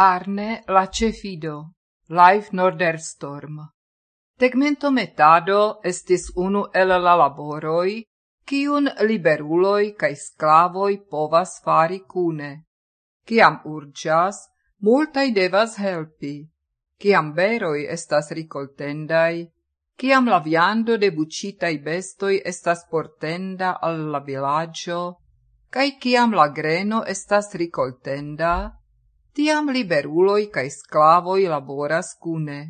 Arne la cefido, live norderstorm. Tegmento metado estis unu el la laboroi, kiun liberuloi cae sclavoi povas fari cune. Ciam urgias, multai devas helpi. Ciam beroi estas ricoltendai, ciam la viando de bucitai bestoi estas portenda al la villaggio, cae ciam la greno estas ricoltenda, tiam liberuloi cae sclavoi laboras cune.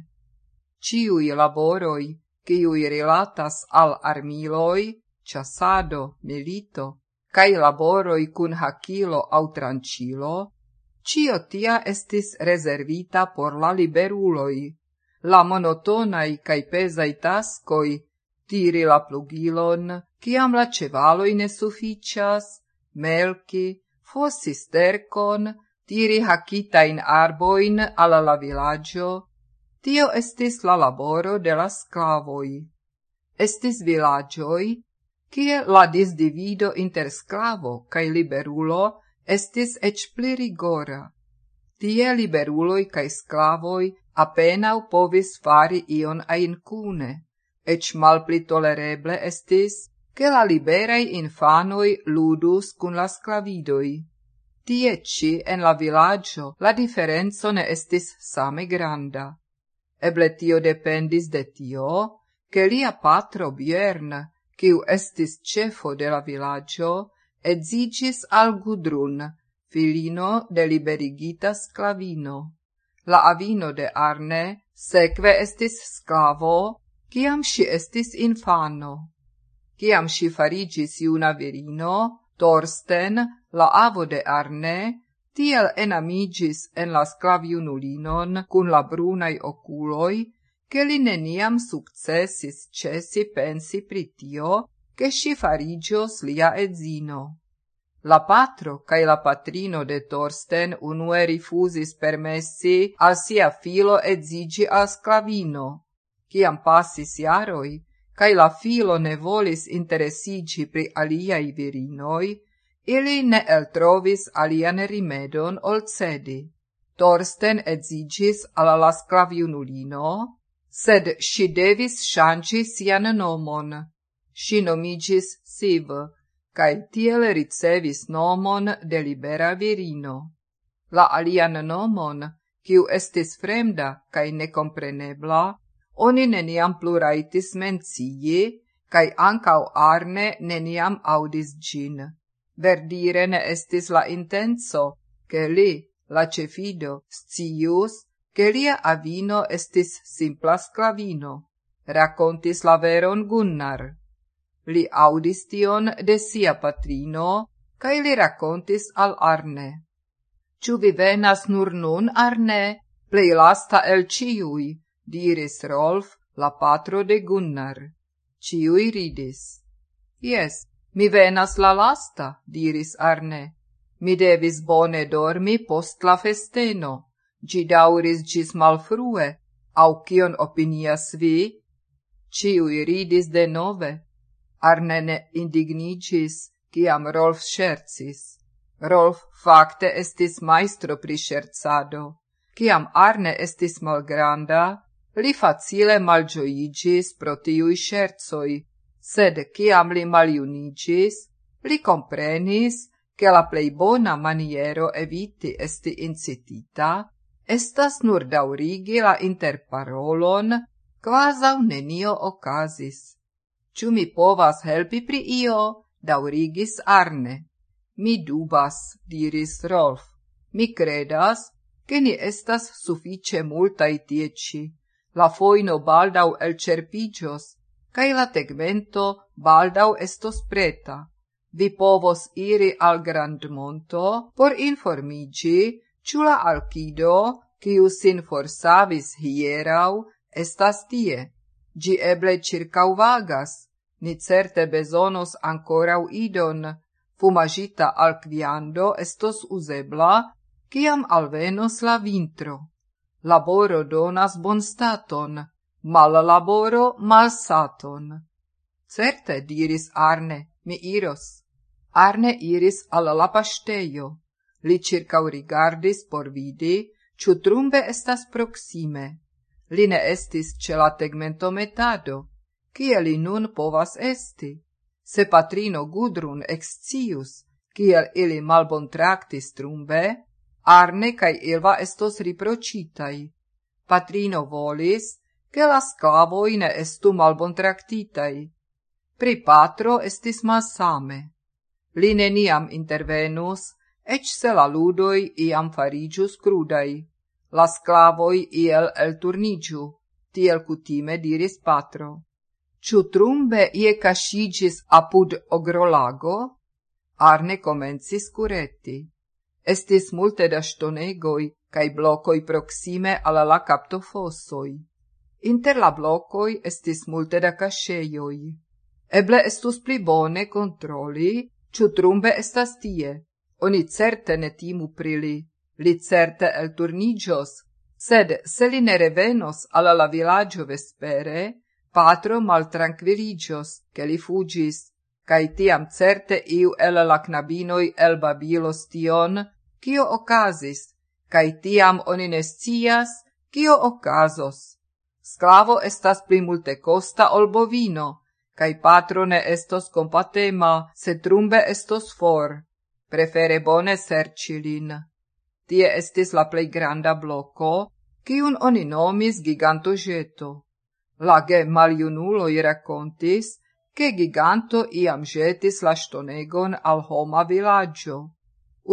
Ciui laboroi, ciui relatas al armiloi, chasado, milito, cae laboroi kun hakilo au trancilo, cio tia estis rezervita por la liberuloi. La monotonai cae pesai tascoi, tiri la plugilon, ciam la cevaloi ne suficias, melki, fossi stercon, tiri hacitain arboin alla la villaggio, tio estis la laboro de la sclavoi. Estis villaggioi, kie la disdivido inter sclavo cae liberulo estis ec pli rigora. Tie liberuloi cae sclavoi apenau povis fari ion ain cune, ec malpli tolereble estis, che la liberei infanoi ludus cun la sclavidoi. Tie ci, en la villaggio, la differenzo ne estis same granda. Eble tio dependis de tio, che lia patro Bjern, quiu estis cefo de la villaggio, edzigis al Gudrun, filino de liberigita sclavino. La avino de Arne seque estis sclavo, ciam si estis infano. Ciam si farigis iuna virino, Torsten, la avo de Arne, tiel enamigis en la sclaviunulinon cun la brunai oculoi, che li neniam successis cesi pensi pritio, che si farigios lia edzino. La patro cae la patrino de Torsten unue rifusis permessi al sia filo edzigi al sclavino. Ciam passis iaroi, cae la filo ne volis interesici pri aliai virinoi, ili ne eltrovis alian rimedon ol cedi. Torsten edzigis alla la sclaviunulino, sed si devis shanci sian nomon. Si nomigis Siv, cae tiel ricevis nomon de libera virino. La alian nomon, kiu estis fremda cae necomprenebla, oni neniam pluraitis mencii, cae ancau Arne neniam audis gin. Verdire ne estis la intenso, che li, la cefido, scius, che lia avino estis simpla sclavino. Racontis la veron Gunnar. Li audis tion de sia patrino, cae li racontis al Arne. Ciu vi venas nur nun, Arne, plei lasta el ciui, diris Rolf, la patro de Gunnar. Ciui ridis. Yes, mi venas la lasta, diris Arne. Mi devis bone dormi post la festeno. Gi dauris gis malfrue, au cion opinias vi? Ciui ridis de nove. Arne ne indignicis, ciam Rolf scherzis. Rolf facte estis maestro pri scherzado. Ciam Arne estis malgranda, Li facile malgioigis pro tiui scherzoi, sed ciam li maliunigis, li comprenis che la plei bona maniero eviti esti incitita estas nur daurigi la interparolon quasau nenio ocasis. Ču mi povas helpi pri io, daurigis Arne. Mi dubas, diris Rolf. Mi credas, che ni estas suffice multai tieci la foino baldau elcerpigios, cae la tegmento baldau estos preta. Vi povos iri al grand monto por informigi ciula alcido, ciu sin forsavis hierau, estas tie. Gi eble circau vagas, ni certe besonos ancorau idon, fumagita alquiando estos usebla, ciam alvenos la vintro. Laboro donas bonstaton, mal laboro malsaton. Certe, diris Arne, mi iros. Arne iris al la pastejo. Li circau rigardis por vidi, ciu trumbe estas proxime. Li ne estis ce la tegmentometado, kie li nun povas esti. Se patrino Gudrun excius, kiel ili malbon tractis trumbe, Arne cae Ilva estos riprocitai. Patrino volis, che la sclavoi ne estu malbontractitai. Pri patro estis same. Li neniam intervenus, ec se la ludoi iam farigius crudai. La sclavoi iel el turnigiu, tiel cutime diris patro. Ciu trumbe ie cascigis apud ogrolago? Arne comencis curetti. Estis multe da stonegoi cae blocoi proksime alla la captofossoi. Inter la blocoi estis multe da kaŝejoj. Eble estus pli bone controli, ciu trumbe estas tie. Oni certe ne timu prili, li, certe certe elturniĝos, sed se li ne revenos alla la villaggio vespere, patro mal tranquilligios, che li fugis, cae tiam certe iu el la knabinoi el babilos tion, cio ocasis, cae tiam oni ne scias, kio. Sclavo estas pli multe costa ol bovino, cae patro ne estos compatema, se trumbe estos for. Prefere bone sercilin. Tie estis la plei granda bloco, kiun oni nomis giganto jeto. Lage maliunuloi racontis, che giganto iam jetis la stonegon al homa villaggio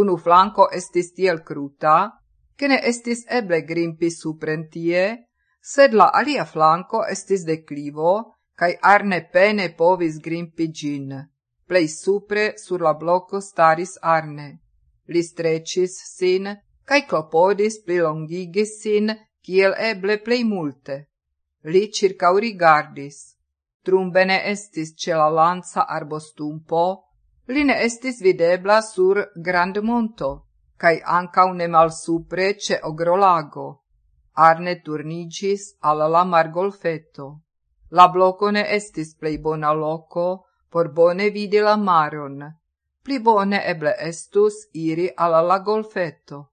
Unu flanco estis tiel cruta, che ne estis eble grimpi suprentie, sed la alia flanco estis declivo, cae arne pene povis grimpi gin. Plei supre sur la bloco staris arne. Li strecis sin, cae clopodis plilongigis sin, kiel eble plei multe. Li circaurigardis. Trumbene estis ce la lanza arbostumpo, Li ne estis videbla sur grand monto, cae ancau ne malsupre ce ogrolago. Arne turnigis ala la margolfeto. La bloco ne estis plei bona loco por bone vidi la maron. Pli bone eble estus iri ala la golfeto.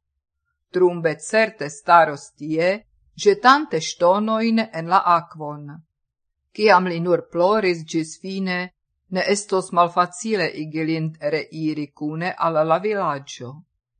Trumbe certe staros tie, getante stonoin en la aquon. Ciam li nur ploris gis fine, ne estos malfacile igilint reiri cune alla la villaggio.